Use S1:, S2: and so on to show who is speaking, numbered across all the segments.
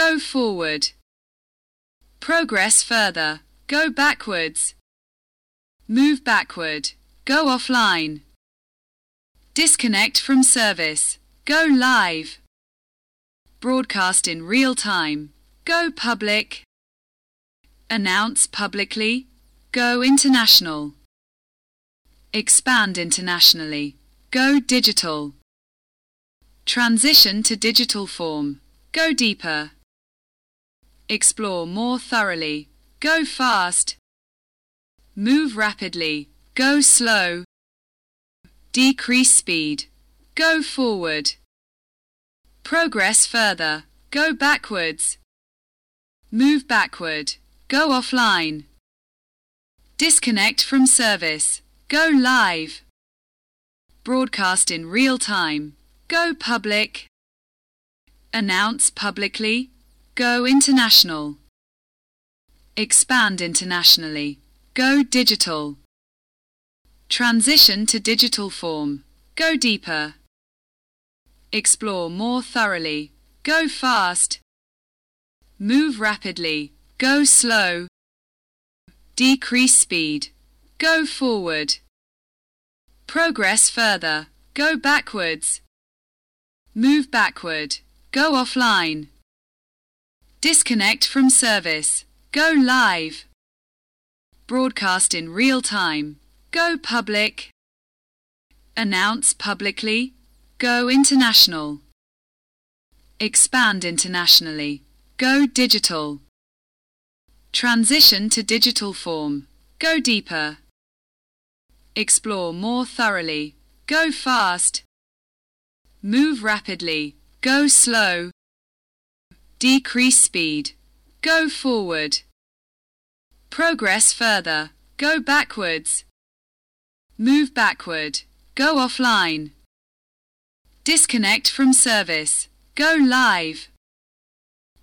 S1: go forward. Progress further, go backwards. Move backward, go offline. Disconnect from service, go live. Broadcast in real time, go public. Announce publicly, go international. Expand internationally, go digital. Transition to digital form, go deeper. Explore more thoroughly, go fast. Move rapidly, go slow. Decrease speed, go forward. Progress further, go backwards. Move backward, go offline. Disconnect from service, go live. Broadcast in real time, go public. Announce publicly, go international. Expand internationally, go digital. Transition to digital form, go deeper. Explore more thoroughly, go fast. Move rapidly, go slow. Decrease speed, go forward. Progress further, go backwards. Move backward, go offline. Disconnect from service, go live. Broadcast in real time, go public. Announce publicly, go international. Expand internationally, go digital. Transition to digital form, go deeper. Explore more thoroughly, go fast. Move rapidly, go slow. Decrease speed, go forward. Progress further, go backwards. Move backward, go offline. Disconnect from service, go live.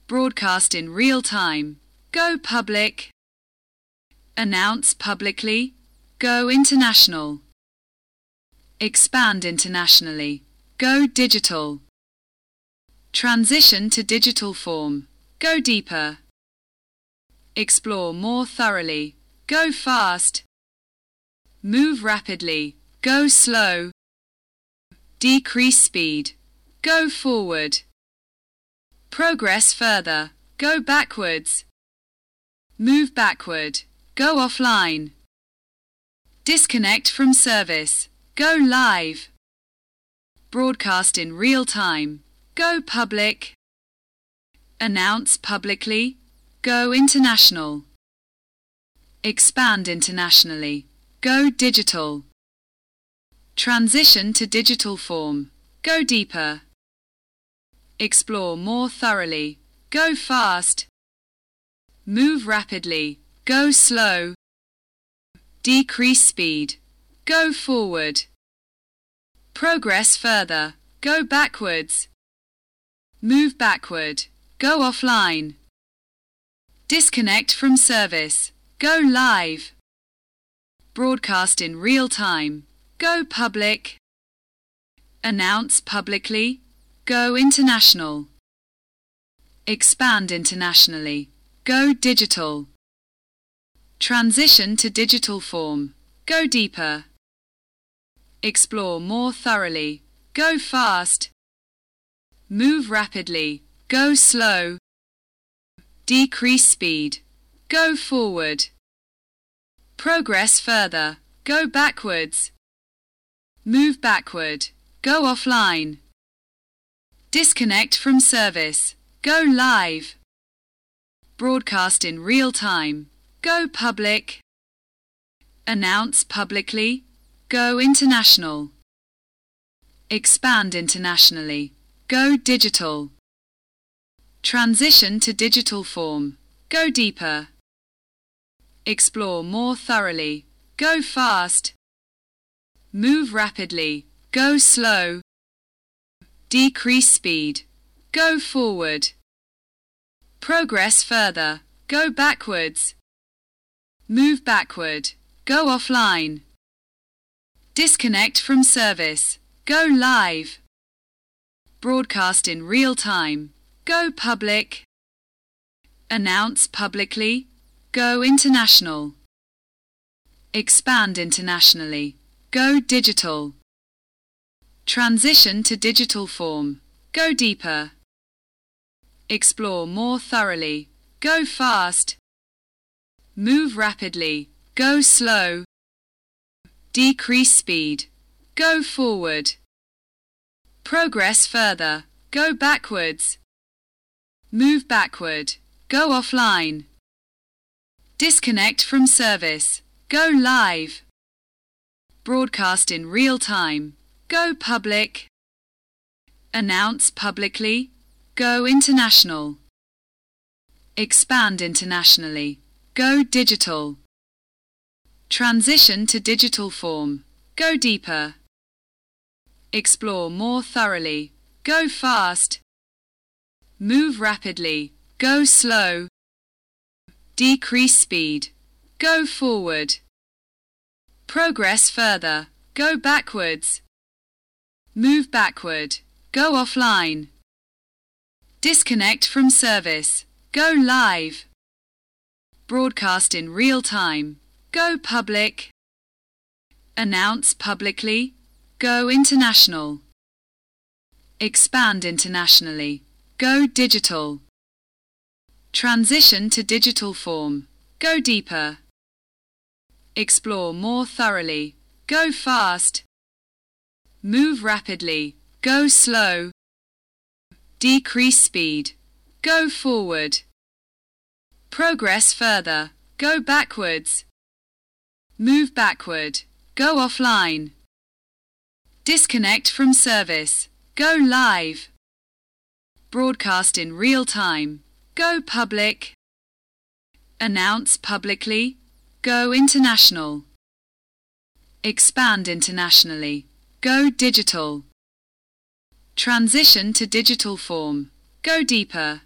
S1: Broadcast in real time, go public. Announce publicly, go international. Expand internationally, go digital. Transition to digital form, go deeper. Explore more thoroughly, go fast. Move rapidly, go slow. Decrease speed, go forward. Progress further, go backwards. Move backward, go offline. Disconnect from service, go live. Broadcast in real time, go public. Announce publicly, go international. Expand internationally, go digital. Transition to digital form, go deeper. Explore more thoroughly, go fast. Move rapidly, go slow. Decrease speed, go forward. Progress further, go backwards. Move backward, go offline. Disconnect from service, go live. Broadcast in real time, go public. Announce publicly, go international. Expand internationally, go digital. Transition to digital form, go deeper. Explore more thoroughly, go fast. Move rapidly, go slow. Decrease speed, go forward. Progress further, go backwards. Move backward, go offline. Disconnect from service, go live. Broadcast in real time, go public. Announce publicly, go international. Expand internationally, go digital. Transition to digital form, go deeper. Explore more thoroughly, go fast. Move rapidly, go slow. Decrease speed, go forward. Progress further, go backwards. Move backward, go offline. Disconnect from service, go live. Broadcast in real time, go public. Announce publicly. Go international. Expand internationally. Go digital. Transition to digital form. Go deeper. Explore more thoroughly. Go fast. Move rapidly. Go slow. Decrease speed. Go forward. Progress further. Go backwards. Move backward. Go offline. Disconnect from service. Go live. Broadcast in real time. Go public. Announce publicly. Go international. Expand internationally. Go digital. Transition to digital form. Go deeper. Explore more thoroughly. Go fast. Move rapidly. Go slow. Decrease speed. Go forward. Progress further. Go backwards. Move backward. Go offline. Disconnect from service. Go live. Broadcast in real time. Go public. Announce publicly. Go international. Expand internationally. Go digital. Transition to digital form. Go deeper. Explore more thoroughly. Go fast. Move rapidly. Go slow. Decrease speed. Go forward. Progress further. Go backwards. Move backward. Go offline. Disconnect from service. Go live. Broadcast in real time. Go public. Announce publicly. Go international. Expand internationally. Go digital. Transition to digital form. Go deeper.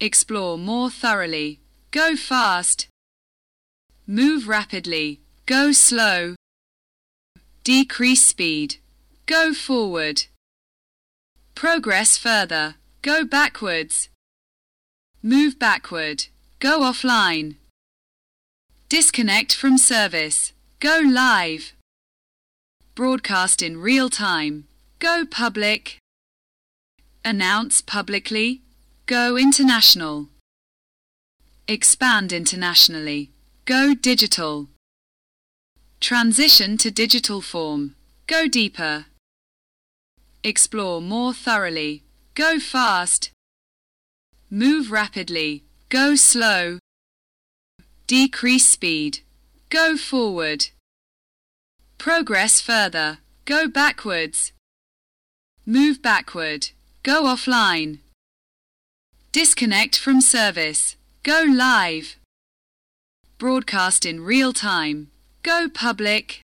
S1: Explore more thoroughly. Go fast. Move rapidly. Go slow. Decrease speed. Go forward. Progress further. Go backwards. Move backward. Go offline. Disconnect from service. Go live. Broadcast in real time. Go public. Announce publicly. Go international. Expand internationally. Go digital. Transition to digital form. Go deeper. Explore more thoroughly. Go fast. Move rapidly. Go slow. Decrease speed. Go forward. Progress further. Go backwards. Move backward. Go offline. Disconnect from service. Go live. Broadcast in real time. Go public.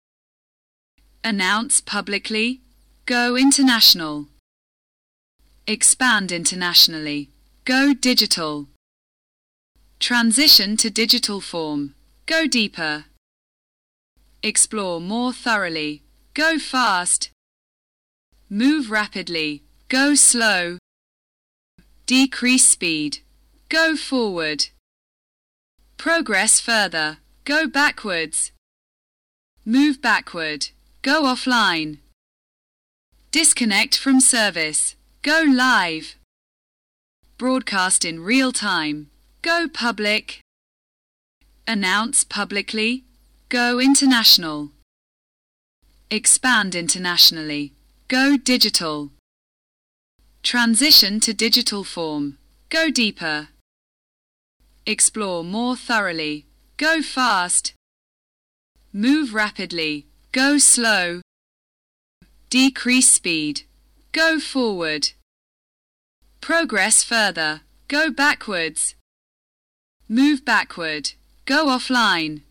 S1: Announce publicly. Go international. Expand internationally. Go digital. Transition to digital form. Go deeper. Explore more thoroughly. Go fast. Move rapidly. Go slow. Decrease speed. Go forward. Progress further. Go backwards. Move backward. Go offline. Disconnect from service. Go live. Broadcast in real time. Go public. Announce publicly. Go international. Expand internationally. Go digital. Transition to digital form. Go deeper. Explore more thoroughly. Go fast. Move rapidly. Go slow. Decrease speed. Go forward. Progress further. Go backwards. Move backward. Go offline.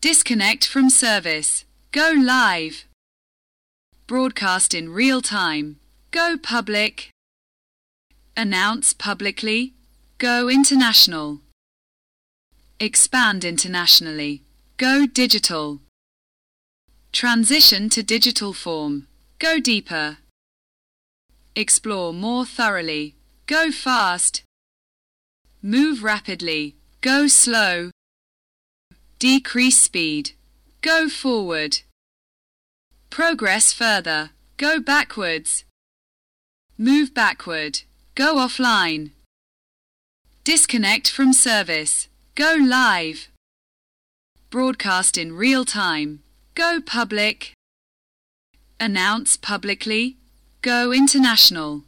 S1: Disconnect from service. Go live. Broadcast in real time. Go public. Announce publicly. Go international. Expand internationally. Go digital. Transition to digital form. Go deeper. Explore more thoroughly. Go fast. Move rapidly. Go slow. Decrease speed. Go forward. Progress further. Go backwards. Move backward. Go offline. Disconnect from service. Go live. Broadcast in real time. Go public. Announce publicly. Go international.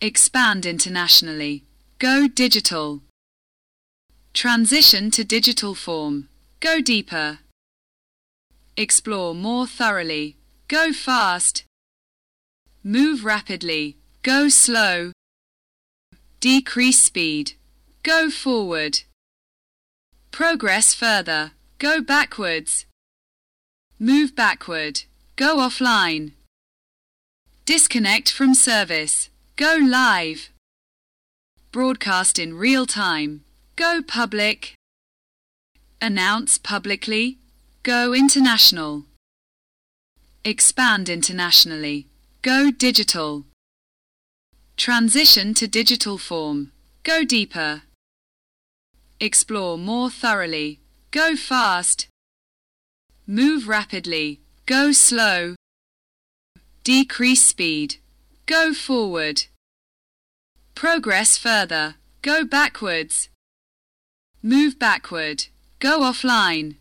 S1: Expand internationally. Go digital. Transition to digital form. Go deeper. Explore more thoroughly. Go fast. Move rapidly. Go slow. Decrease speed. Go forward. Progress further. Go backwards. Move backward. Go offline. Disconnect from service. Go live. Broadcast in real time. Go public. Announce publicly. Go international. Expand internationally. Go digital. Transition to digital form. Go deeper. Explore more thoroughly. Go fast. Move rapidly. Go slow. Decrease speed. Go forward. Progress further. Go backwards. Move backward. Go offline.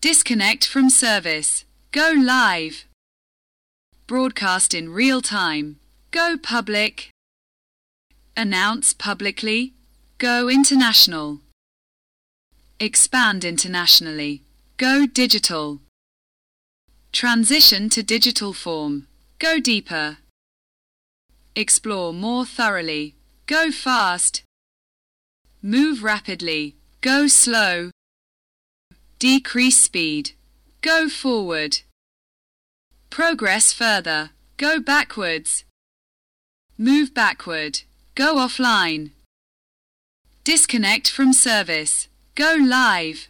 S1: Disconnect from service. Go live. Broadcast in real time. Go public. Announce publicly. Go international. Expand internationally. Go digital. Transition to digital form. Go deeper. Explore more thoroughly. Go fast. Move rapidly. Go slow. Decrease speed. Go forward. Progress further. Go backwards. Move backward. Go offline. Disconnect from service. Go live.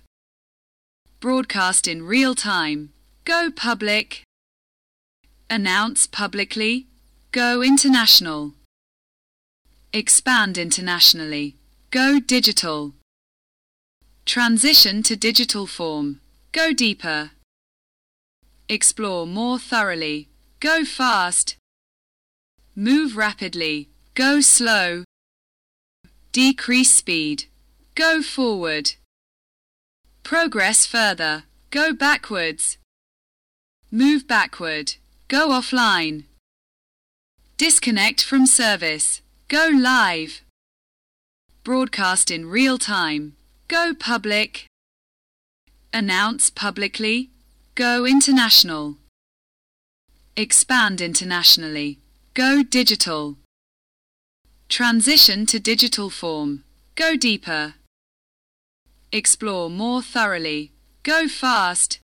S1: Broadcast in real time. Go public. Announce publicly. Go international. Expand internationally. Go digital. Transition to digital form. Go deeper. Explore more thoroughly. Go fast. Move rapidly. Go slow. Decrease speed. Go forward. Progress further. Go backwards. Move backward. Go offline. Disconnect from service. Go live. Broadcast in real time. Go public. Announce publicly. Go international. Expand internationally. Go digital. Transition to digital form. Go deeper. Explore more thoroughly. Go fast.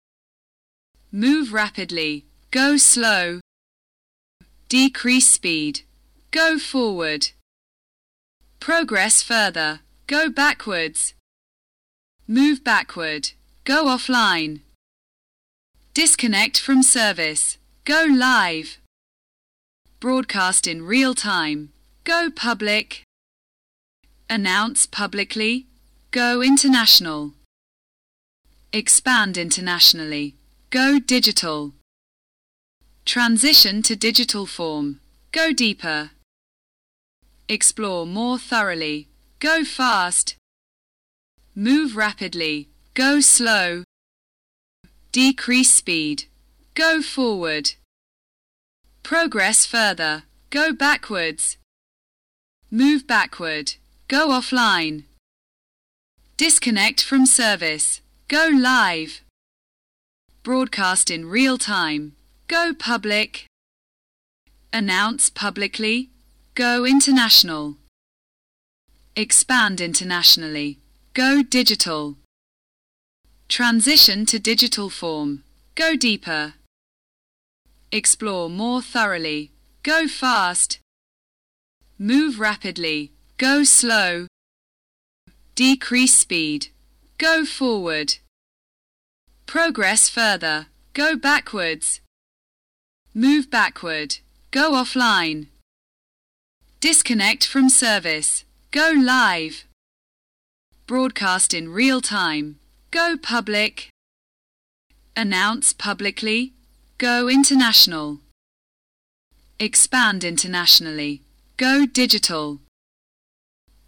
S1: Move rapidly. Go slow. Decrease speed. Go forward. Progress further. Go backwards. Move backward. Go offline. Disconnect from service. Go live. Broadcast in real time. Go public. Announce publicly. Go international. Expand internationally. Go digital. Transition to digital form. Go deeper. Explore more thoroughly. Go fast. Move rapidly. Go slow. Decrease speed. Go forward. Progress further. Go backwards. Move backward. Go offline. Disconnect from service. Go live. Broadcast in real time. Go public. Announce publicly. Go international. Expand internationally. Go digital. Transition to digital form. Go deeper. Explore more thoroughly. Go fast. Move rapidly. Go slow. Decrease speed. Go forward. Progress further. Go backwards. Move backward. Go offline. Disconnect from service. Go live. Broadcast in real time. Go public. Announce publicly. Go international. Expand internationally. Go digital.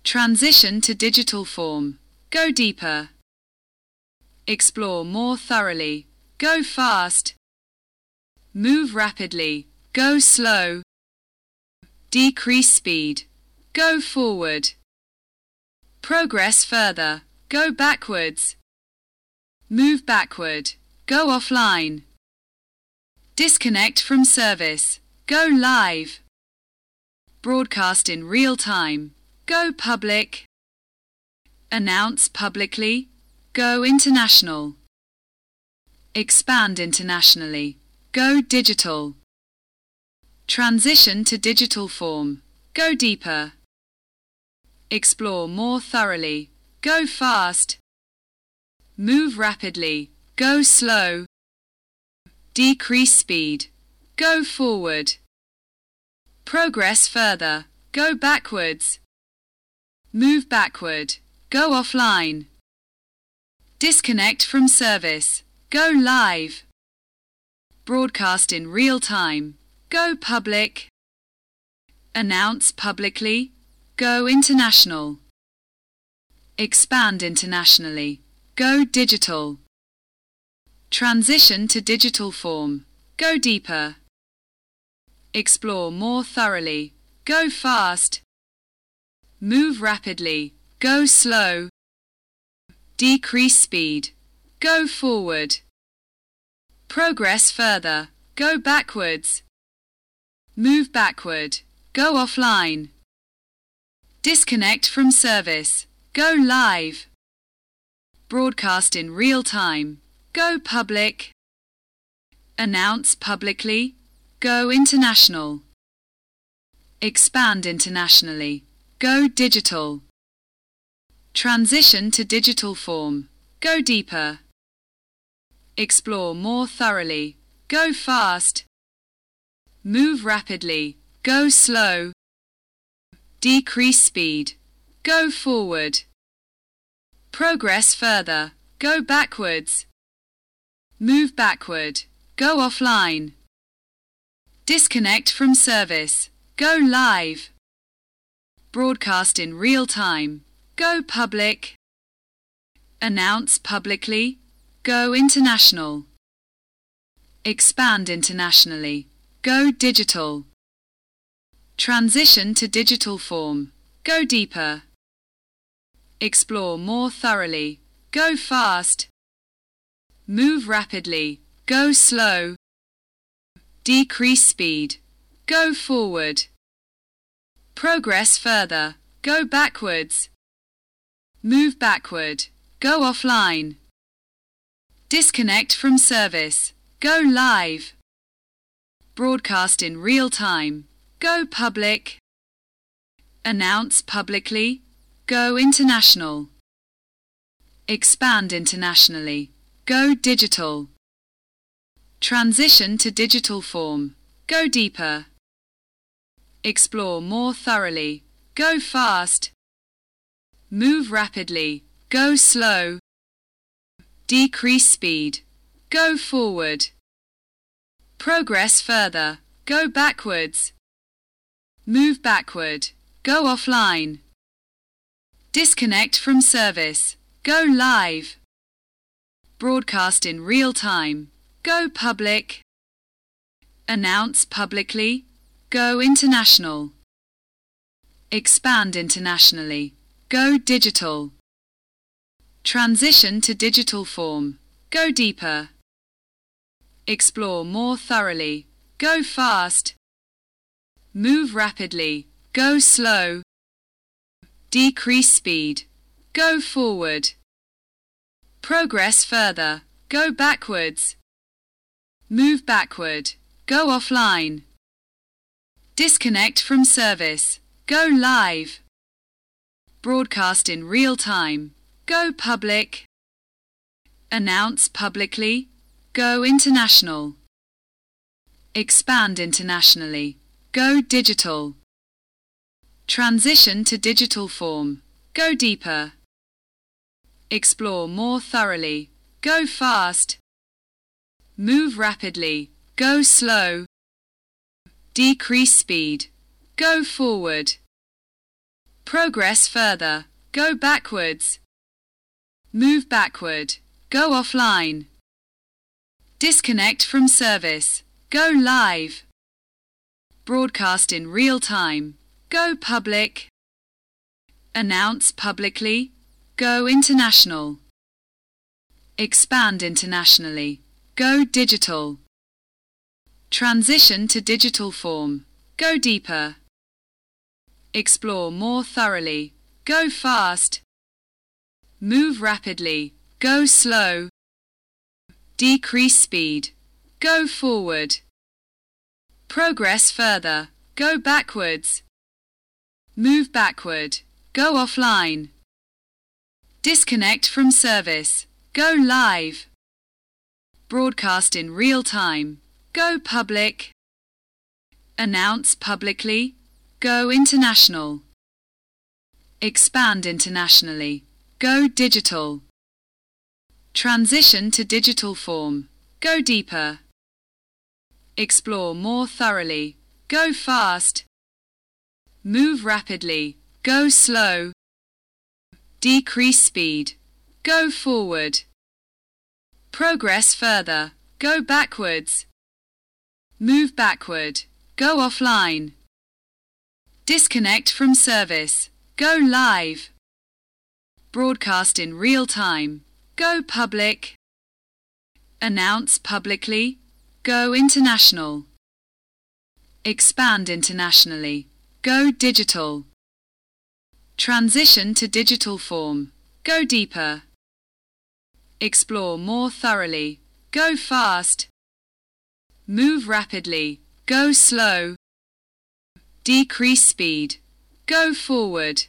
S1: Transition to digital form. Go deeper. Explore more thoroughly. Go fast. Move rapidly. Go slow. Decrease speed. Go forward. Progress further. Go backwards. Move backward. Go offline. Disconnect from service. Go live. Broadcast in real time. Go public. Announce publicly. Go international. Expand internationally. Go digital. Transition to digital form. Go deeper. Explore more thoroughly. Go fast. Move rapidly. Go slow. Decrease speed. Go forward. Progress further. Go backwards. Move backward. Go offline. Disconnect from service. Go live. Broadcast in real time. Go public. Announce publicly. Go international. Expand internationally. Go digital. Transition to digital form. Go deeper. Explore more thoroughly. Go fast. Move rapidly. Go slow. Decrease speed. Go forward. Progress further. Go backwards. Move backward. Go offline. Disconnect from service. Go live. Broadcast in real time. Go public. Announce publicly. Go international. Expand internationally. Go digital. Transition to digital form. Go deeper. Explore more thoroughly. Go fast. Move rapidly. Go slow. Decrease speed. Go forward. Progress further. Go backwards. Move backward. Go offline. Disconnect from service. Go live. Broadcast in real time. Go public. Announce publicly. Go international. Expand internationally. Go digital. Transition to digital form. Go deeper. Explore more thoroughly. Go fast. Move rapidly. Go slow. Decrease speed. Go forward. Progress further. Go backwards. Move backward. Go offline. Disconnect from service. Go live. Broadcast in real time. Go public. Announce publicly. Go international. Expand internationally. Go digital. Transition to digital form. Go deeper. Explore more thoroughly. Go fast. Move rapidly. Go slow. Decrease speed. Go forward. Progress further. Go backwards. Move backward. Go offline. Disconnect from service. Go live. Broadcast in real time. Go public. Announce publicly. Go international. Expand internationally. Go digital. Transition to digital form. Go deeper. Explore more thoroughly. Go fast. Move rapidly. Go slow. Decrease speed. Go forward. Progress further. Go backwards. Move backward. Go offline. Disconnect from service. Go live. Broadcast in real time. Go public. Announce publicly. Go international. Expand internationally. Go digital. Transition to digital form. Go deeper. Explore more thoroughly. Go fast. Move rapidly. Go slow. Decrease speed. Go forward. Progress further. Go backwards. Move backward. Go offline. Disconnect from service. Go live. Broadcast in real time. Go public. Announce publicly. Go international. Expand internationally. Go digital. Transition to digital form. Go deeper. Explore more thoroughly. Go fast. Move rapidly. Go slow. Decrease speed. Go forward. Progress further. Go backwards. Move backward. Go offline. Disconnect from service. Go live. Broadcast in real time. Go public. Announce publicly. Go international. Expand internationally. Go digital. Transition to digital form. Go deeper. Explore more thoroughly. Go fast. Move rapidly. Go slow. Decrease speed. Go forward. Progress further. Go backwards. Move backward. Go offline. Disconnect from service. Go live. Broadcast in real time. Go public. Announce publicly. Go international. Expand internationally. Go digital. Transition to digital form. Go deeper. Explore more thoroughly. Go fast. Move rapidly. Go slow. Decrease speed. Go forward.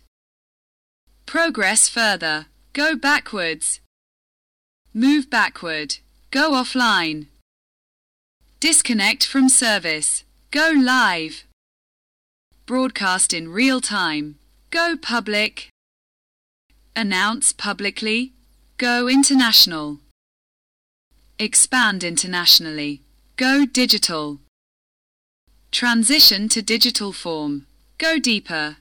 S1: Progress further. Go backwards. Move backward. Go offline. Disconnect from service. Go live. Broadcast in real time. Go public. Announce publicly. Go international. Expand internationally. Go digital. Transition to digital form. Go deeper.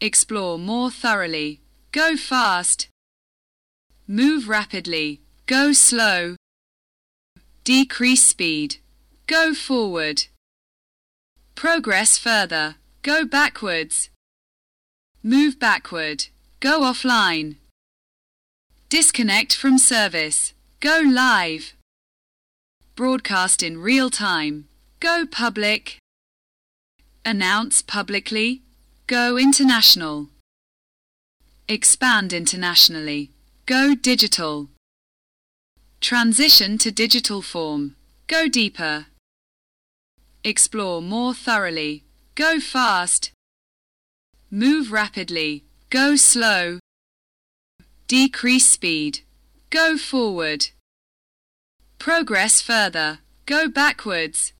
S1: Explore more thoroughly. Go fast. Move rapidly. Go slow. Decrease speed. Go forward. Progress further. Go backwards. Move backward. Go offline. Disconnect from service. Go live. Broadcast in real time. Go public. Announce publicly. Go international. Expand internationally. Go digital. Transition to digital form. Go deeper. Explore more thoroughly. Go fast. Move rapidly. Go slow. Decrease speed. Go forward. Progress further. Go backwards.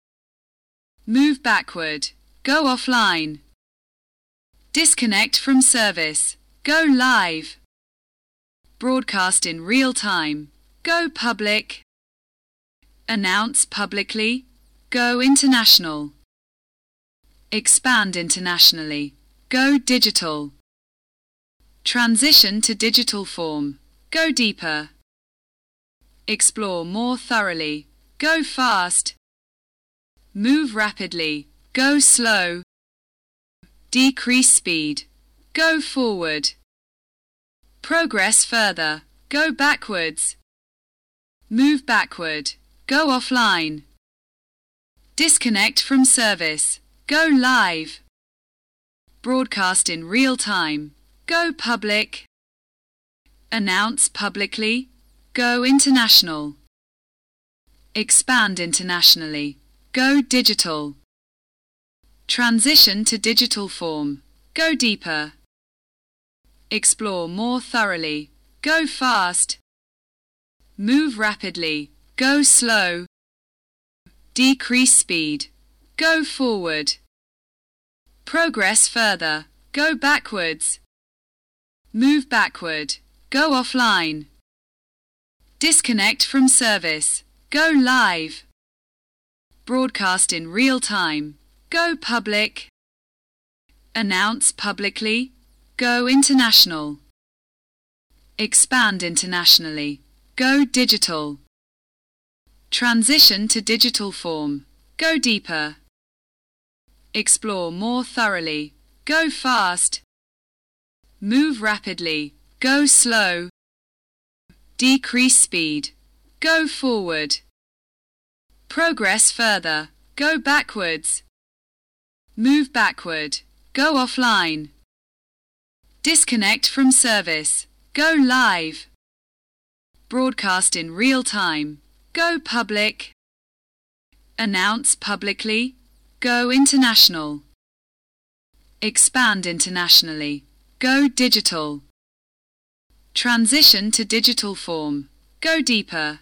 S1: Move backward. Go offline. Disconnect from service. Go live. Broadcast in real time. Go public. Announce publicly. Go international. Expand internationally. Go digital. Transition to digital form. Go deeper. Explore more thoroughly. Go fast. Move rapidly. Go slow. Decrease speed. Go forward. Progress further. Go backwards. Move backward. Go offline. Disconnect from service. Go live. Broadcast in real time. Go public. Announce publicly. Go international. Expand internationally. Go digital. Transition to digital form. Go deeper. Explore more thoroughly. Go fast. Move rapidly. Go slow. Decrease speed. Go forward. Progress further. Go backwards. Move backward. Go offline. Disconnect from service. Go live. Broadcast in real time. Go public. Announce publicly. Go international. Expand internationally. Go digital. Transition to digital form. Go deeper. Explore more thoroughly. Go fast. Move rapidly. Go slow. Decrease speed. Go forward. Progress further. Go backwards. Move backward. Go offline. Disconnect from service. Go live. Broadcast in real time. Go public. Announce publicly. Go international. Expand internationally. Go digital. Transition to digital form. Go deeper.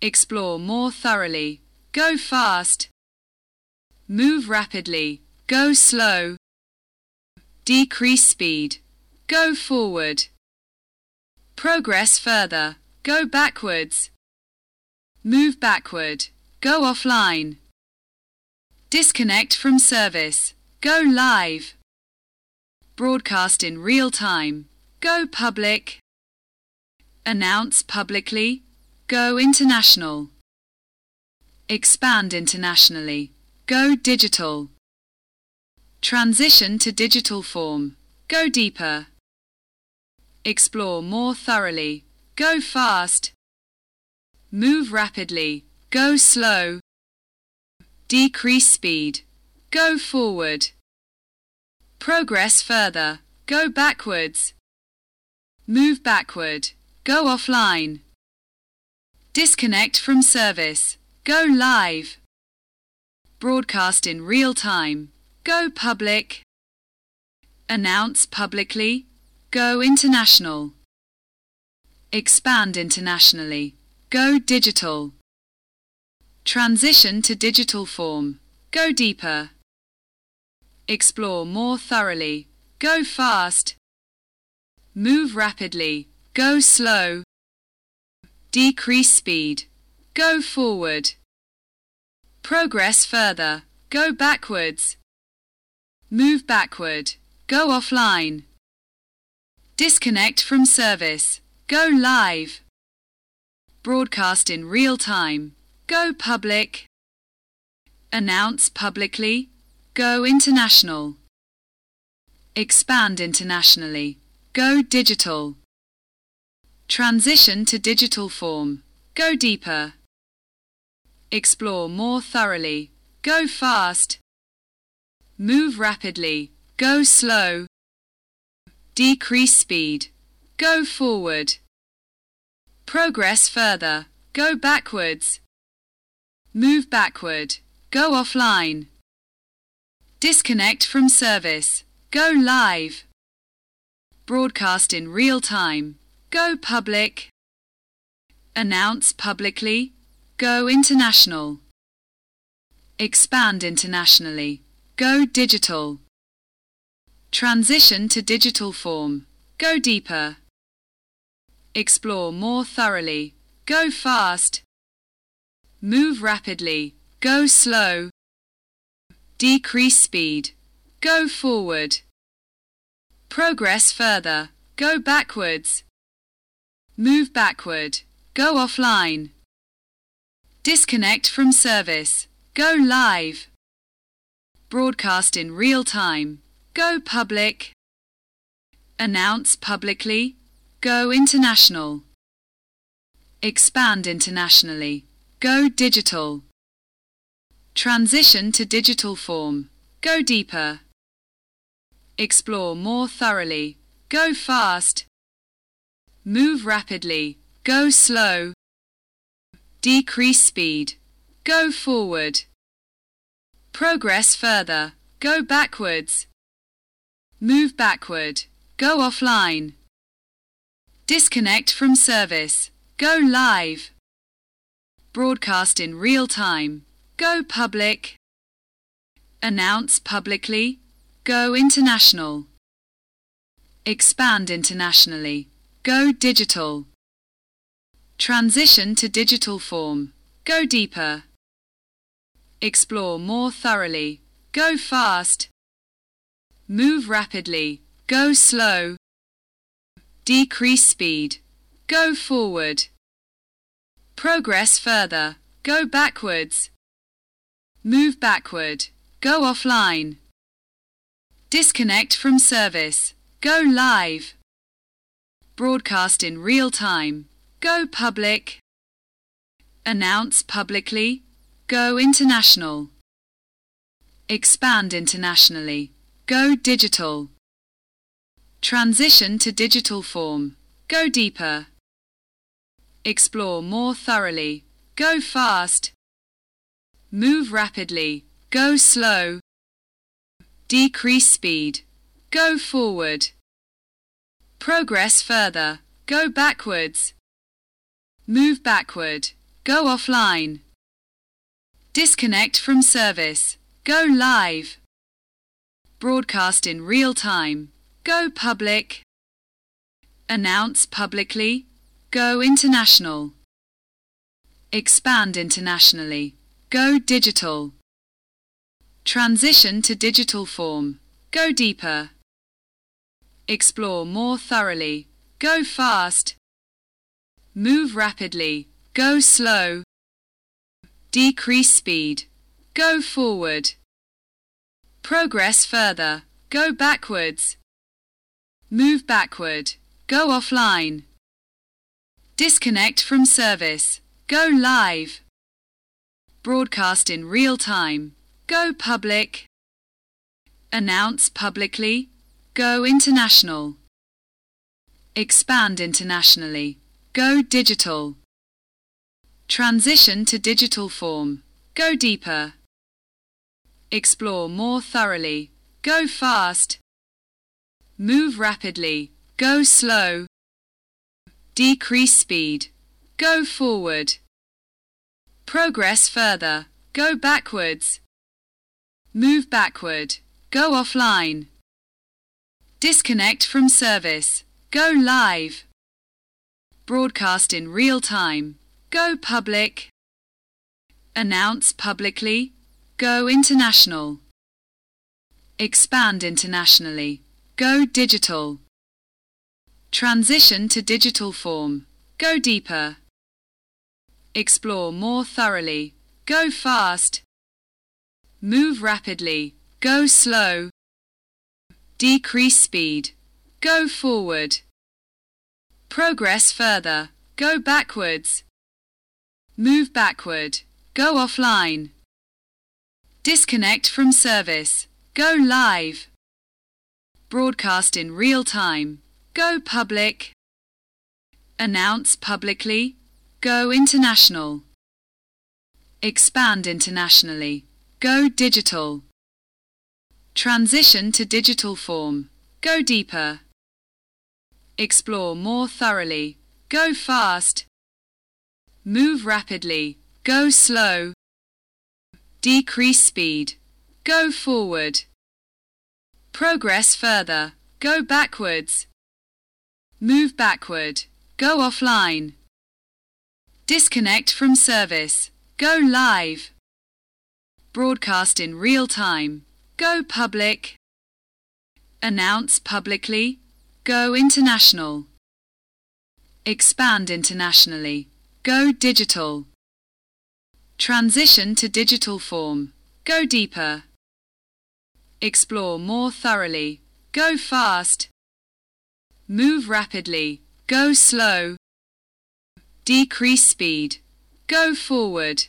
S1: Explore more thoroughly. Go fast. Move rapidly. Go slow. Decrease speed. Go forward. Progress further. Go backwards. Move backward. Go offline. Disconnect from service. Go live. Broadcast in real time. Go public. Announce publicly. Go international. Expand internationally. Go digital. Transition to digital form. Go deeper. Explore more thoroughly. Go fast. Move rapidly. Go slow. Decrease speed. Go forward. Progress further. Go backwards. Move backward. Go offline. Disconnect from service. Go live. Broadcast in real time. Go public. Announce publicly. Go international. Expand internationally. Go digital. Transition to digital form. Go deeper. Explore more thoroughly. Go fast. Move rapidly. Go slow. Decrease speed. Go forward. Progress further. Go backwards. Move backward. Go offline. Disconnect from service. Go live. Broadcast in real time. Go public. Announce publicly. Go international. Expand internationally. Go digital. Transition to digital form. Go deeper. Explore more thoroughly. Go fast. Move rapidly. Go slow. Decrease speed. Go forward. Progress further. Go backwards. Move backward. Go offline. Disconnect from service. Go live. Broadcast in real time. Go public. Announce publicly. Go international. Expand internationally. Go digital. Transition to digital form. Go deeper. Explore more thoroughly. Go fast. Move rapidly. Go slow. Decrease speed. Go forward. Progress further. Go backwards. Move backward. Go offline. Disconnect from service. Go live. Broadcast in real time. Go public. Announce publicly. Go international. Expand internationally. Go digital. Transition to digital form. Go deeper. Explore more thoroughly. Go fast. Move rapidly. Go slow. Decrease speed. Go forward. Progress further. Go backwards. Move backward. Go offline. Disconnect from service. Go live. Broadcast in real time. Go public. Announce publicly. Go international. Expand internationally. Go digital. Transition to digital form. Go deeper. Explore more thoroughly. Go fast. Move rapidly. Go slow. Decrease speed. Go forward. Progress further. Go backwards. Move backward. Go offline. Disconnect from service. Go live. Broadcast in real time. Go public. Announce publicly. Go international. Expand internationally. Go digital. Transition to digital form. Go deeper. Explore more thoroughly. Go fast. Move rapidly. Go slow. Decrease speed. Go forward. Progress further. Go backwards. Move backward. Go offline. Disconnect from service. Go live. Broadcast in real time. Go public. Announce publicly. Go international. Expand internationally. Go digital. Transition to digital form. Go deeper. Explore more thoroughly. Go fast. Move rapidly. Go slow. Decrease speed. Go forward. Progress further. Go backwards. Move backward. Go offline. Disconnect from service. Go live. Broadcast in real time. Go public. Announce publicly. Go international. Expand internationally. Go digital. Transition to digital form. Go deeper. Explore more thoroughly. Go fast. Move rapidly. Go slow. Decrease speed. Go forward. Progress further. Go backwards. Move backward. Go offline. Disconnect from service. Go live. Broadcast in real time. Go public. Announce publicly. Go international. Expand internationally. Go digital. Transition to digital form. Go deeper. Explore more thoroughly. Go fast. Move rapidly. Go slow. Decrease speed. Go forward. Progress further. Go backwards. Move backward. Go offline. Disconnect from service. Go live. Broadcast in real time. Go public. Announce publicly. Go international. Expand internationally. Go digital. Transition to digital form. Go deeper. Explore more thoroughly. Go fast. Move rapidly. Go slow. Decrease speed. Go forward. Progress further. Go backwards. Move backward. Go offline. Disconnect from service. Go live. Broadcast in real time. Go public. Announce publicly. Go international. Expand internationally. Go digital. Transition to digital form. Go deeper. Explore more thoroughly. Go fast. Move rapidly. Go slow. Decrease speed. Go forward.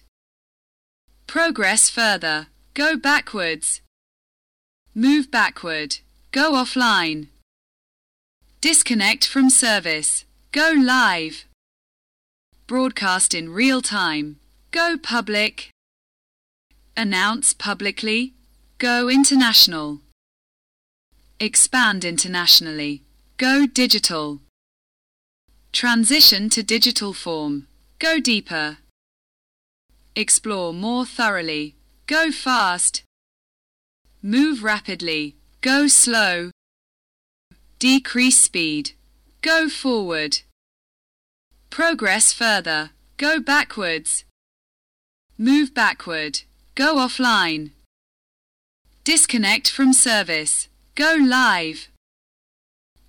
S1: Progress further. Go backwards. Move backward. Go offline. Disconnect from service. Go live. Broadcast in real time. Go public. Announce publicly. Go international. Expand internationally. Go digital. Transition to digital form. Go deeper. Explore more thoroughly. Go fast. Move rapidly. Go slow. Decrease speed. Go forward. Progress further. Go backwards. Move backward. Go offline. Disconnect from service. Go live.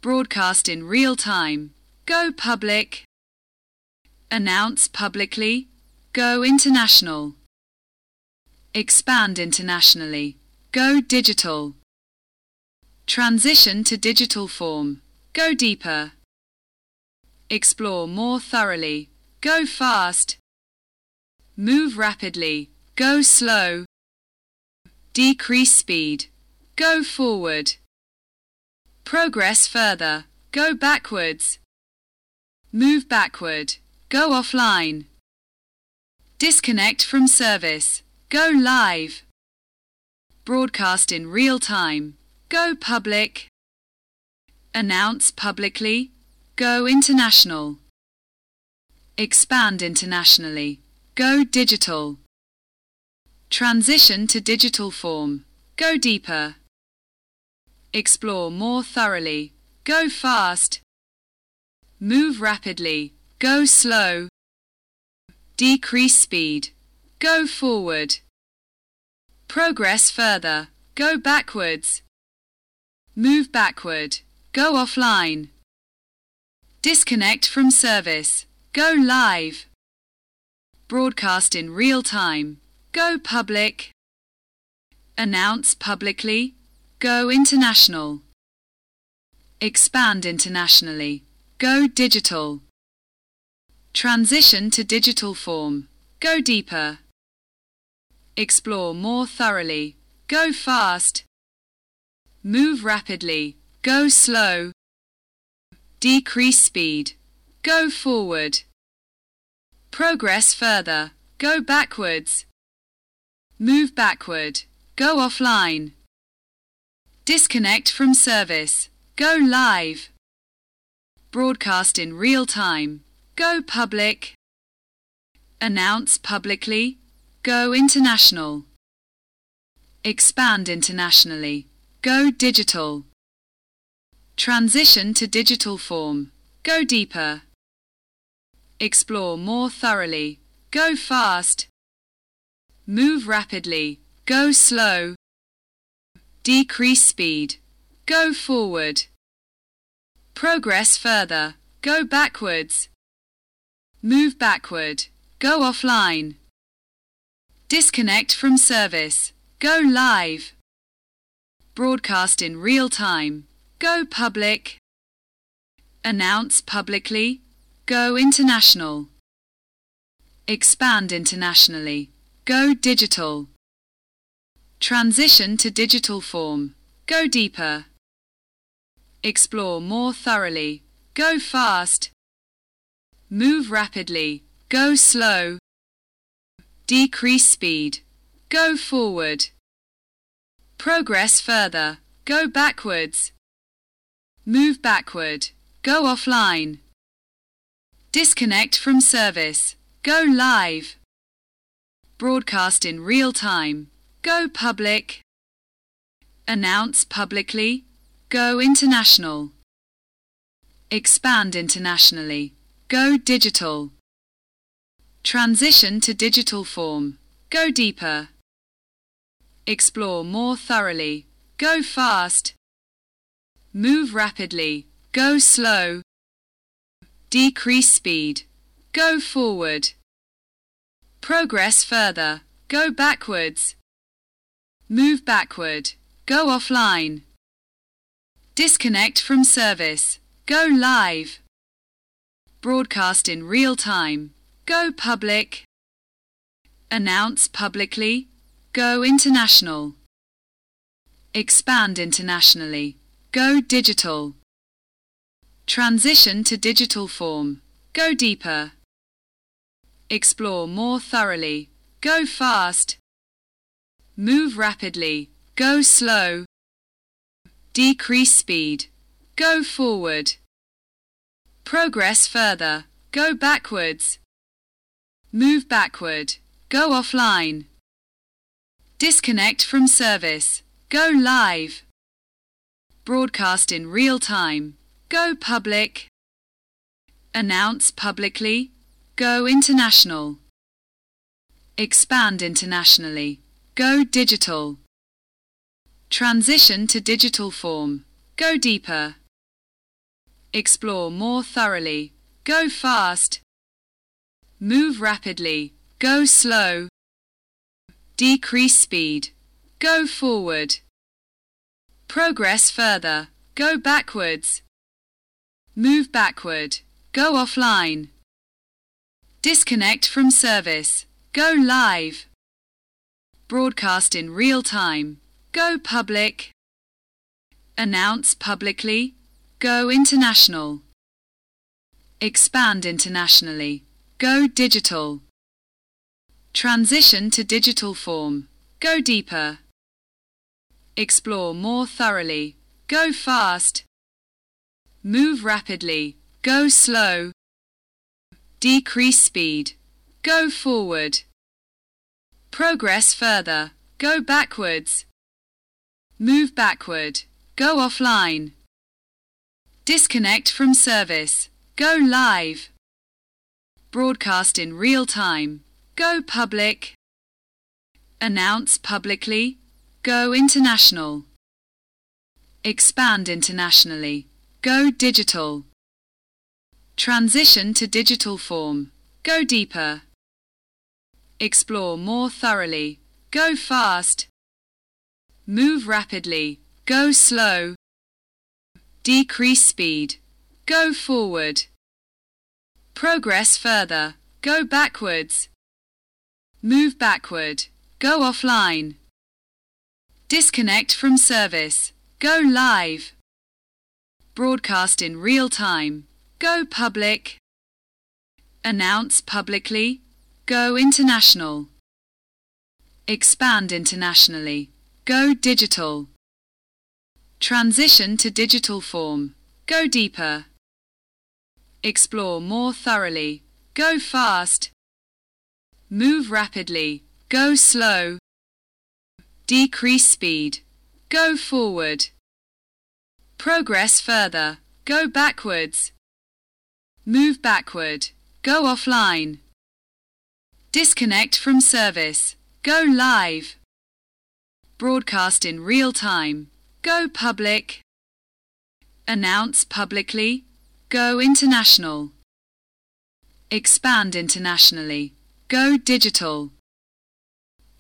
S1: Broadcast in real time. Go public. Announce publicly. Go international. Expand internationally. Go digital. Transition to digital form. Go deeper. Explore more thoroughly. Go fast. Move rapidly. Go slow. Decrease speed. Go forward. Progress further. Go backwards. Move backward. Go offline. Disconnect from service. Go live. Broadcast in real time. Go public. Announce publicly. Go international. Expand internationally. Go digital. Transition to digital form. Go deeper. Explore more thoroughly. Go fast. Move rapidly. Go slow. Decrease speed. Go forward. Progress further. Go backwards. Move backward. Go offline. Disconnect from service. Go live. Broadcast in real time. Go public. Announce publicly. Go international. Expand internationally. Go digital. Transition to digital form. Go deeper. Explore more thoroughly. Go fast. Move rapidly. Go slow. Decrease speed. Go forward. Progress further. Go backwards. Move backward. Go offline. Disconnect from service. Go live. Broadcast in real time. Go public. Announce publicly. Go international. Expand internationally. Go digital. Transition to digital form. Go deeper. Explore more thoroughly. Go fast. Move rapidly. Go slow. Decrease speed. Go forward. Progress further. Go backwards. Move backward. Go offline. Disconnect from service. Go live. Broadcast in real time. Go public. Announce publicly. Go international. Expand internationally. Go digital. Transition to digital form. Go deeper. Explore more thoroughly. Go fast. Move rapidly. Go slow. Decrease speed. Go forward. Progress further. Go backwards. Move backward. Go offline. Disconnect from service. Go live. Broadcast in real time. Go public. Announce publicly. Go international. Expand internationally. Go digital. Transition to digital form. Go deeper. Explore more thoroughly. Go fast. Move rapidly. Go slow. Decrease speed. Go forward. Progress further. Go backwards. Move backward. Go offline. Disconnect from service. Go live. Broadcast in real time. Go public. Announce publicly. Go international. Expand internationally. Go digital. Transition to digital form. Go deeper. Explore more thoroughly. Go fast. Move rapidly. Go slow. Decrease speed. Go forward. Progress further. Go backwards. Move backward. Go offline. Disconnect from service. Go live. Broadcast in real time. Go public. Announce publicly. Go international. Expand internationally. Go digital. Transition to digital form. Go deeper. Explore more thoroughly. Go fast. Move rapidly. Go slow. Decrease speed. Go forward. Progress further. Go backwards. Move backward. Go offline. Disconnect from service. Go live. Broadcast in real time. Go public. Announce publicly. Go international. Expand internationally. Go digital. Transition to digital form. Go deeper. Explore more thoroughly. Go fast. Move rapidly. Go slow. Decrease speed. Go forward. Progress further. Go backwards. Move backward. Go offline. Disconnect from service. Go live. Broadcast in real time. Go public. Announce publicly. Go international. Expand internationally. Go digital. Transition to digital form. Go deeper. Explore more thoroughly. Go fast. Move rapidly. Go slow. Decrease speed. Go forward. Progress further. Go backwards. Move backward. Go offline. Disconnect from service. Go live. Broadcast in real time. Go public. Announce publicly. Go international. Expand internationally. Go digital. Transition to digital form. Go deeper. Explore more thoroughly. Go fast. Move rapidly. Go slow. Decrease speed. Go forward. Progress further. Go backwards. Move backward. Go offline. Disconnect from service. Go live. Broadcast in real time. Go public. Announce publicly. Go international. Expand internationally. Go digital.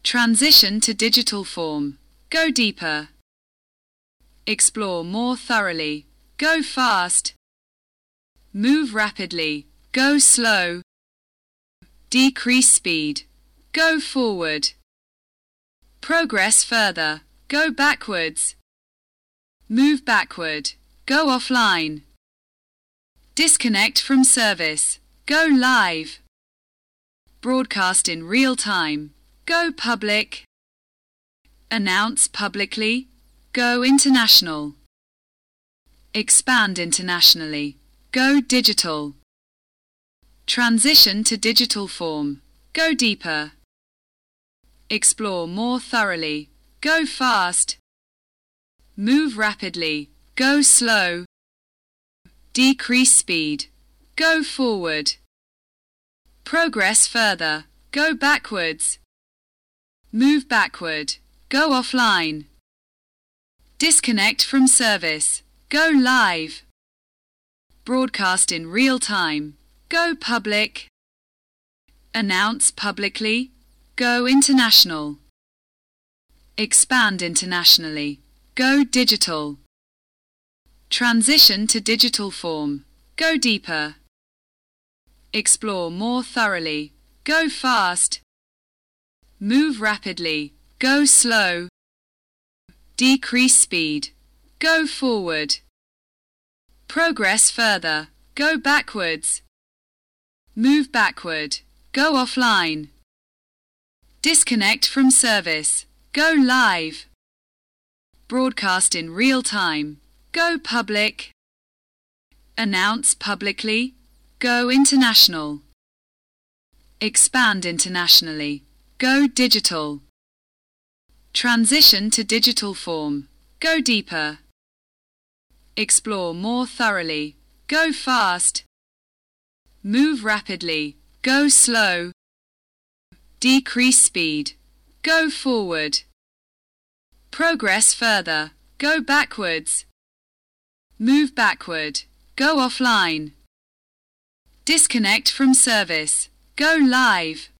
S1: Transition to digital form. Go deeper. Explore more thoroughly. Go fast. Move rapidly. Go slow. Decrease speed. Go forward. Progress further. Go backwards. Move backward. Go offline. Disconnect from service. Go live. Broadcast in real time. Go public. Announce publicly. Go international. Expand internationally. Go digital. Transition to digital form. Go deeper. Explore more thoroughly. Go fast. Move rapidly. Go slow. Decrease speed. Go forward. Progress further. Go backwards. Move backward. Go offline. Disconnect from service. Go live. Broadcast in real time. Go public. Announce publicly. Go international. Expand internationally. Go digital. Transition to digital form. Go deeper. Explore more thoroughly. Go fast. Move rapidly. Go slow. Decrease speed. Go forward. Progress further. Go backwards. Move backward. Go offline. Disconnect from service. Go live. Broadcast in real time. Go public. Announce publicly. Go international. Expand internationally. Go digital. Transition to digital form. Go deeper. Explore more thoroughly. Go fast. Move rapidly. Go slow. Decrease speed. Go forward. Progress further. Go backwards. Move backward. Go offline. Disconnect from service. Go live.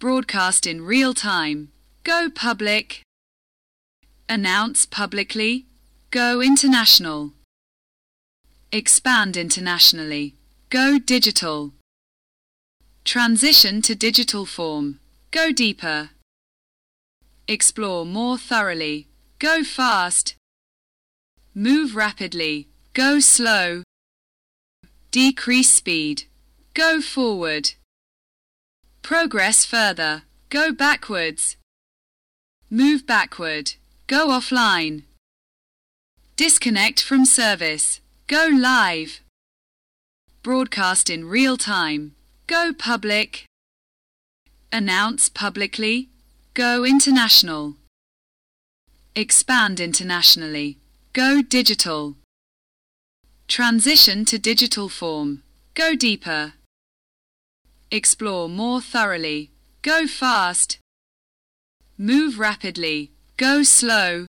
S1: Broadcast in real time. Go public. Announce publicly. Go international. Expand internationally. Go digital. Transition to digital form. Go deeper. Explore more thoroughly. Go fast. Move rapidly. Go slow. Decrease speed. Go forward. Progress further. Go backwards. Move backward. Go offline. Disconnect from service. Go live. Broadcast in real time. Go public. Announce publicly. Go international. Expand internationally. Go digital. Transition to digital form. Go deeper. Explore more thoroughly. Go fast. Move rapidly. Go slow.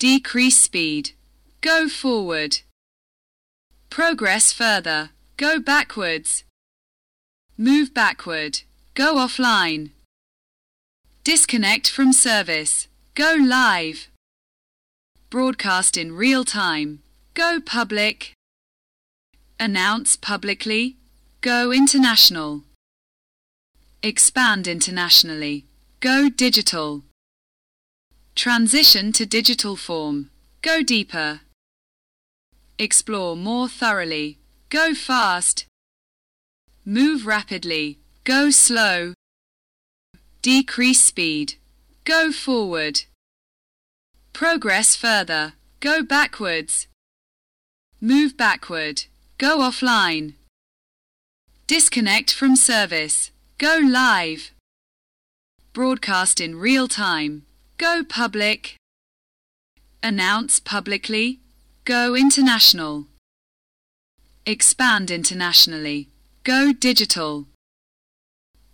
S1: Decrease speed. Go forward. Progress further. Go backwards. Move backward. Go offline. Disconnect from service. Go live. Broadcast in real time. Go public. Announce publicly. Go international. Expand internationally. Go digital. Transition to digital form. Go deeper. Explore more thoroughly. Go fast. Move rapidly. Go slow. Decrease speed. Go forward. Progress further. Go backwards. Move backward. Go offline. Disconnect from service. Go live. Broadcast in real time. Go public. Announce publicly. Go international. Expand internationally. Go digital.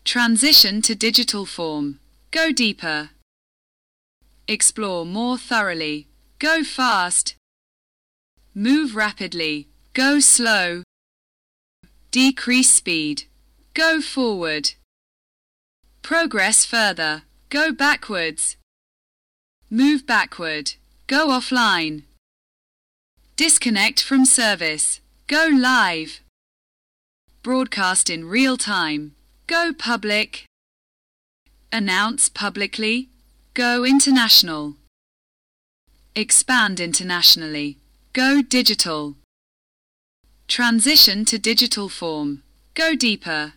S1: Transition to digital form. Go deeper. Explore more thoroughly. Go fast. Move rapidly. Go slow. Decrease speed. Go forward. Progress further. Go backwards. Move backward. Go offline. Disconnect from service. Go live. Broadcast in real time. Go public. Announce publicly. Go international. Expand internationally. Go digital. Transition to digital form. Go deeper.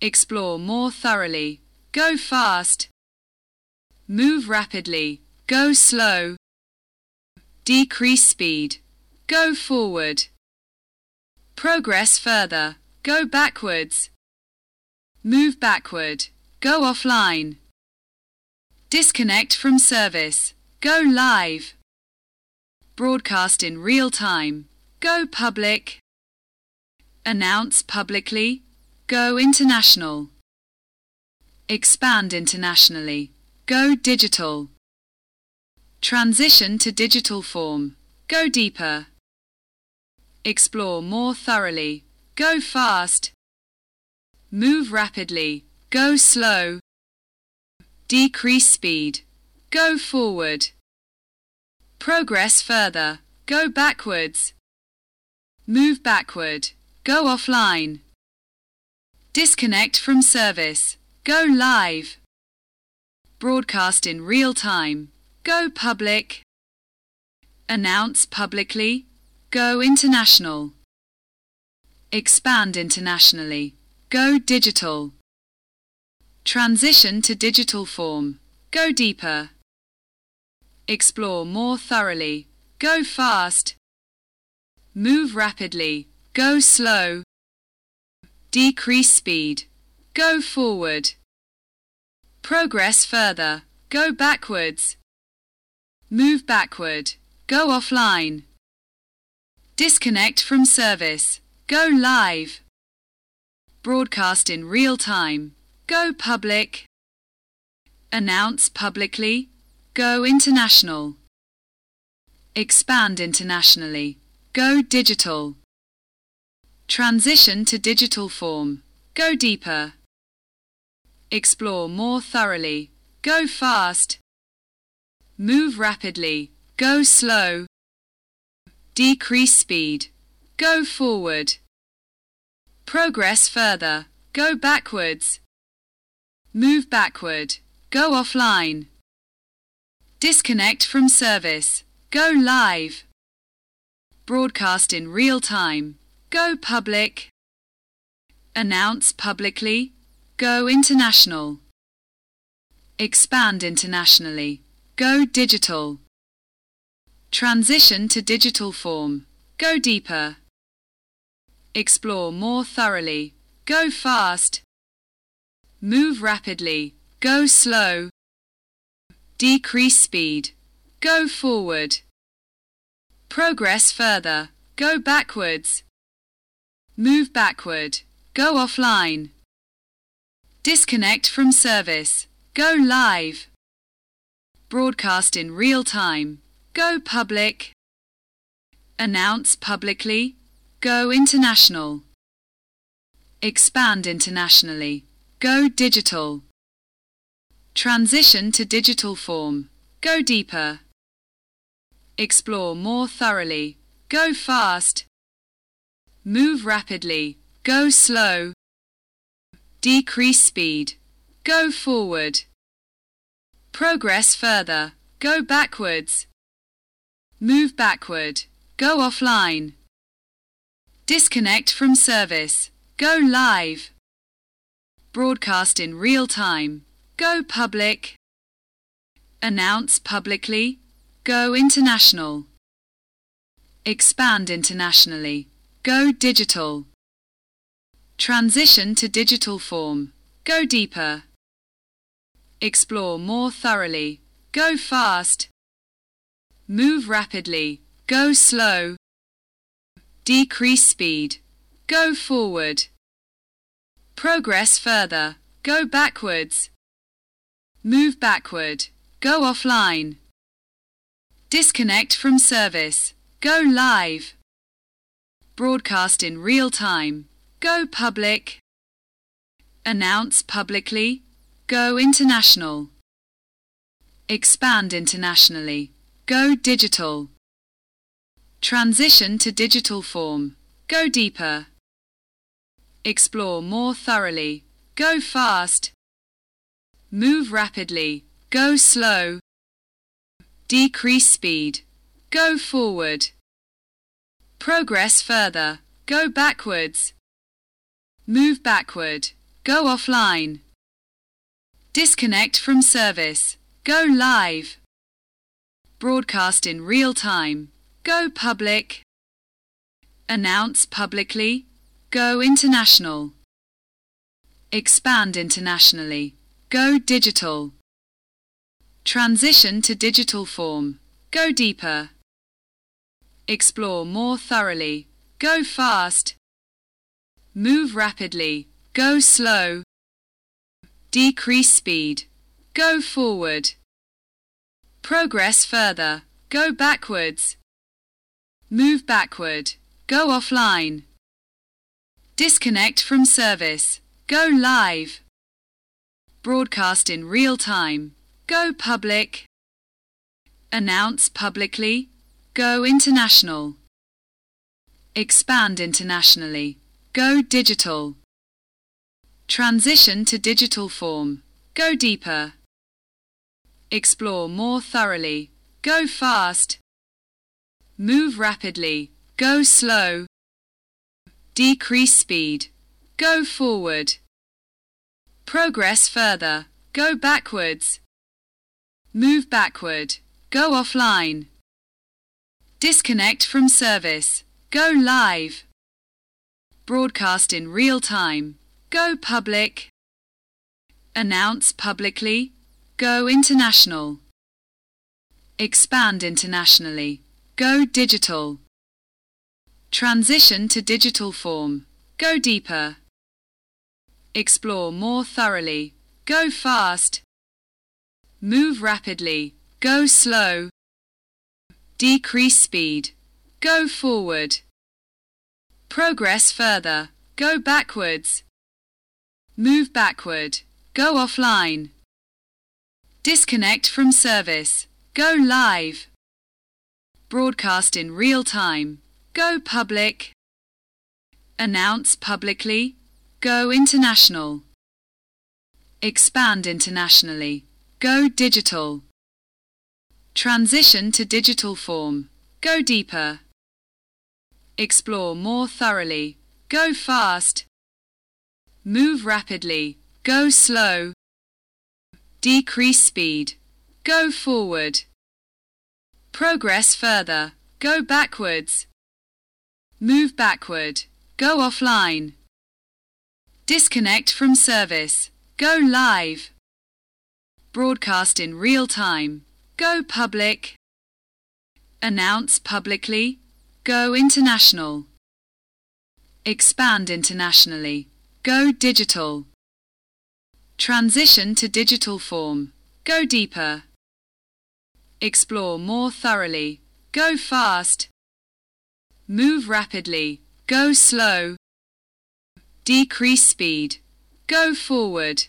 S1: Explore more thoroughly. Go fast. Move rapidly. Go slow. Decrease speed. Go forward. Progress further. Go backwards. Move backward. Go offline. Disconnect from service. Go live. Broadcast in real time. Go public. Announce publicly. Go international. Expand internationally. Go digital. Transition to digital form. Go deeper. Explore more thoroughly. Go fast. Move rapidly. Go slow. Decrease speed. Go forward. Progress further. Go backwards. Move backward. Go offline. Disconnect from service. Go live. Broadcast in real time. Go public. Announce publicly. Go international. Expand internationally. Go digital. Transition to digital form. Go deeper. Explore more thoroughly. Go fast. Move rapidly. Go slow. Decrease speed. Go forward. Progress further. Go backwards. Move backward. Go offline. Disconnect from service. Go live. Broadcast in real time. Go public. Announce publicly. Go international. Expand internationally. Go digital. Transition to digital form. Go deeper. Explore more thoroughly. Go fast. Move rapidly. Go slow. Decrease speed. Go forward. Progress further. Go backwards. Move backward. Go offline. Disconnect from service. Go live. Broadcast in real time. Go public. Announce publicly. Go international. Expand internationally. Go digital. Transition to digital form. Go deeper. Explore more thoroughly. Go fast. Move rapidly. Go slow. Decrease speed. Go forward. Progress further. Go backwards. Move backward. Go offline. Disconnect from service. Go live. Broadcast in real time. Go public. Announce publicly. Go international. Expand internationally. Go digital. Transition to digital form. Go deeper. Explore more thoroughly. Go fast. Move rapidly. Go slow. Decrease speed. Go forward. Progress further. Go backwards. Move backward. Go offline. Disconnect from service. Go live. Broadcast in real time. Go public. Announce publicly. Go international. Expand internationally. Go digital. Transition to digital form. Go deeper. Explore more thoroughly. Go fast. Move rapidly. Go slow. Decrease speed. Go forward. Progress further. Go backwards. Move backward. Go offline. Disconnect from service. Go live. Broadcast in real time. Go public. Announce publicly. Go international. Expand internationally. Go digital. Transition to digital form. Go deeper. Explore more thoroughly. Go fast. Move rapidly. Go slow. Decrease speed. Go forward. Progress further. Go backwards. Move backward. Go offline. Disconnect from service. Go live. Broadcast in real time. Go public. Announce publicly. Go international. Expand internationally. Go digital. Transition to digital form. Go deeper. Explore more thoroughly. Go fast. Move rapidly. Go slow. Decrease speed. Go forward. Progress further. Go backwards. Move backward. Go offline. Disconnect from service. Go live. Broadcast in real time. Go public. Announce publicly. Go international. Expand internationally. Go digital. Transition to digital form. Go deeper. Explore more thoroughly. Go fast. Move rapidly. Go slow. Decrease speed. Go forward. Progress further. Go backwards. Move backward. Go offline. Disconnect from service. Go live. Broadcast in real time. Go public. Announce publicly. Go international. Expand internationally. Go digital. Transition to digital form. Go deeper. Explore more thoroughly. Go fast. Move rapidly. Go slow. Decrease speed. Go forward. Progress further. Go backwards. Move backward. Go offline. Disconnect from service. Go live. Broadcast in real time. Go public. Announce publicly. Go international. Expand internationally. Go digital. Transition to digital form. Go deeper. Explore more thoroughly. Go fast. Move rapidly. Go slow. Decrease speed. Go forward. Progress further. Go backwards. Move backward. Go offline. Disconnect from service. Go live. Broadcast in real time. Go public. Announce publicly. Go international. Expand internationally. Go digital. Transition to digital form. Go deeper. Explore more thoroughly. Go fast. Move rapidly. Go slow. Decrease speed. Go forward.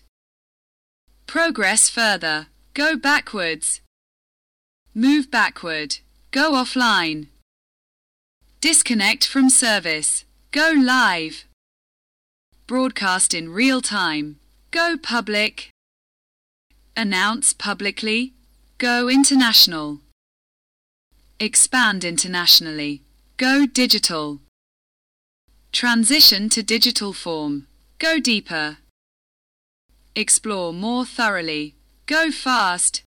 S1: Progress further. Go backwards. Move backward. Go offline. Disconnect from service. Go live. Broadcast in real time. Go public. Announce publicly. Go international. Expand internationally. Go digital. Transition to digital form. Go deeper. Explore more thoroughly. Go fast.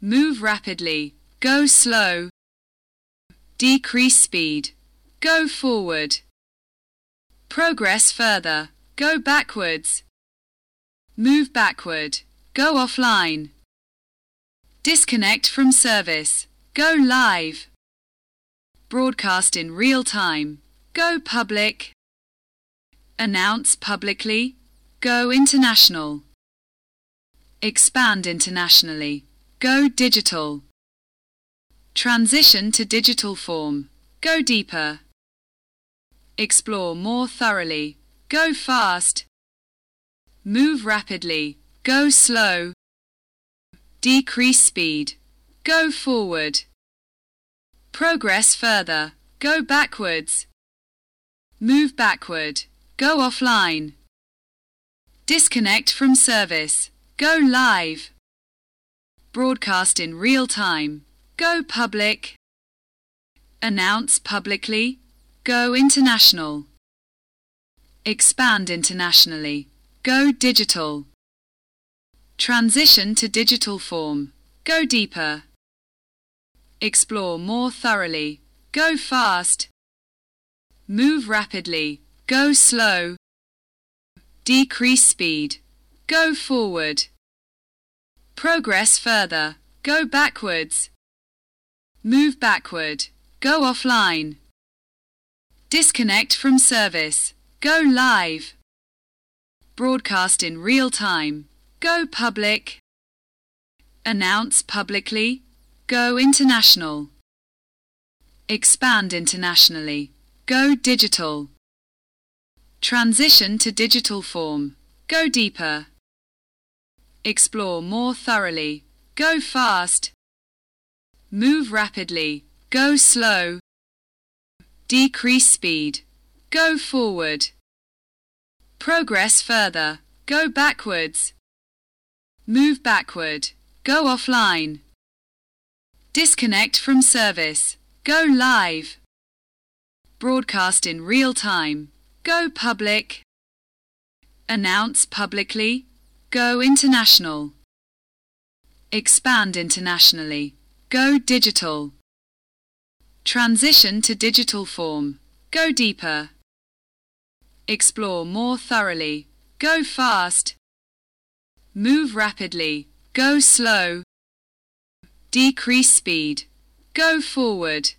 S1: Move rapidly. Go slow. Decrease speed. Go forward. Progress further. Go backwards. Move backward. Go offline. Disconnect from service. Go live. Broadcast in real time. Go public. Announce publicly. Go international. Expand internationally. Go digital. Transition to digital form. Go deeper. Explore more thoroughly. Go fast. Move rapidly. Go slow. Decrease speed. Go forward. Progress further. Go backwards. Move backward. Go offline. Disconnect from service. Go live. Broadcast in real time. Go public. Announce publicly. Go international. Expand internationally. Go digital. Transition to digital form. Go deeper. Explore more thoroughly. Go fast. Move rapidly. Go slow. Decrease speed. Go forward. Progress further. Go backwards. Move backward. Go offline. Disconnect from service. Go live. Broadcast in real time. Go public. Announce publicly. Go international. Expand internationally. Go digital. Transition to digital form. Go deeper. Explore more thoroughly. Go fast. Move rapidly. Go slow. Decrease speed. Go forward. Progress further. Go backwards. Move backward. Go offline. Disconnect from service. Go live. Broadcast in real time. Go public. Announce publicly. Go international. Expand internationally. Go digital. Transition to digital form. Go deeper. Explore more thoroughly. Go fast. Move rapidly. Go slow. Decrease speed. Go forward.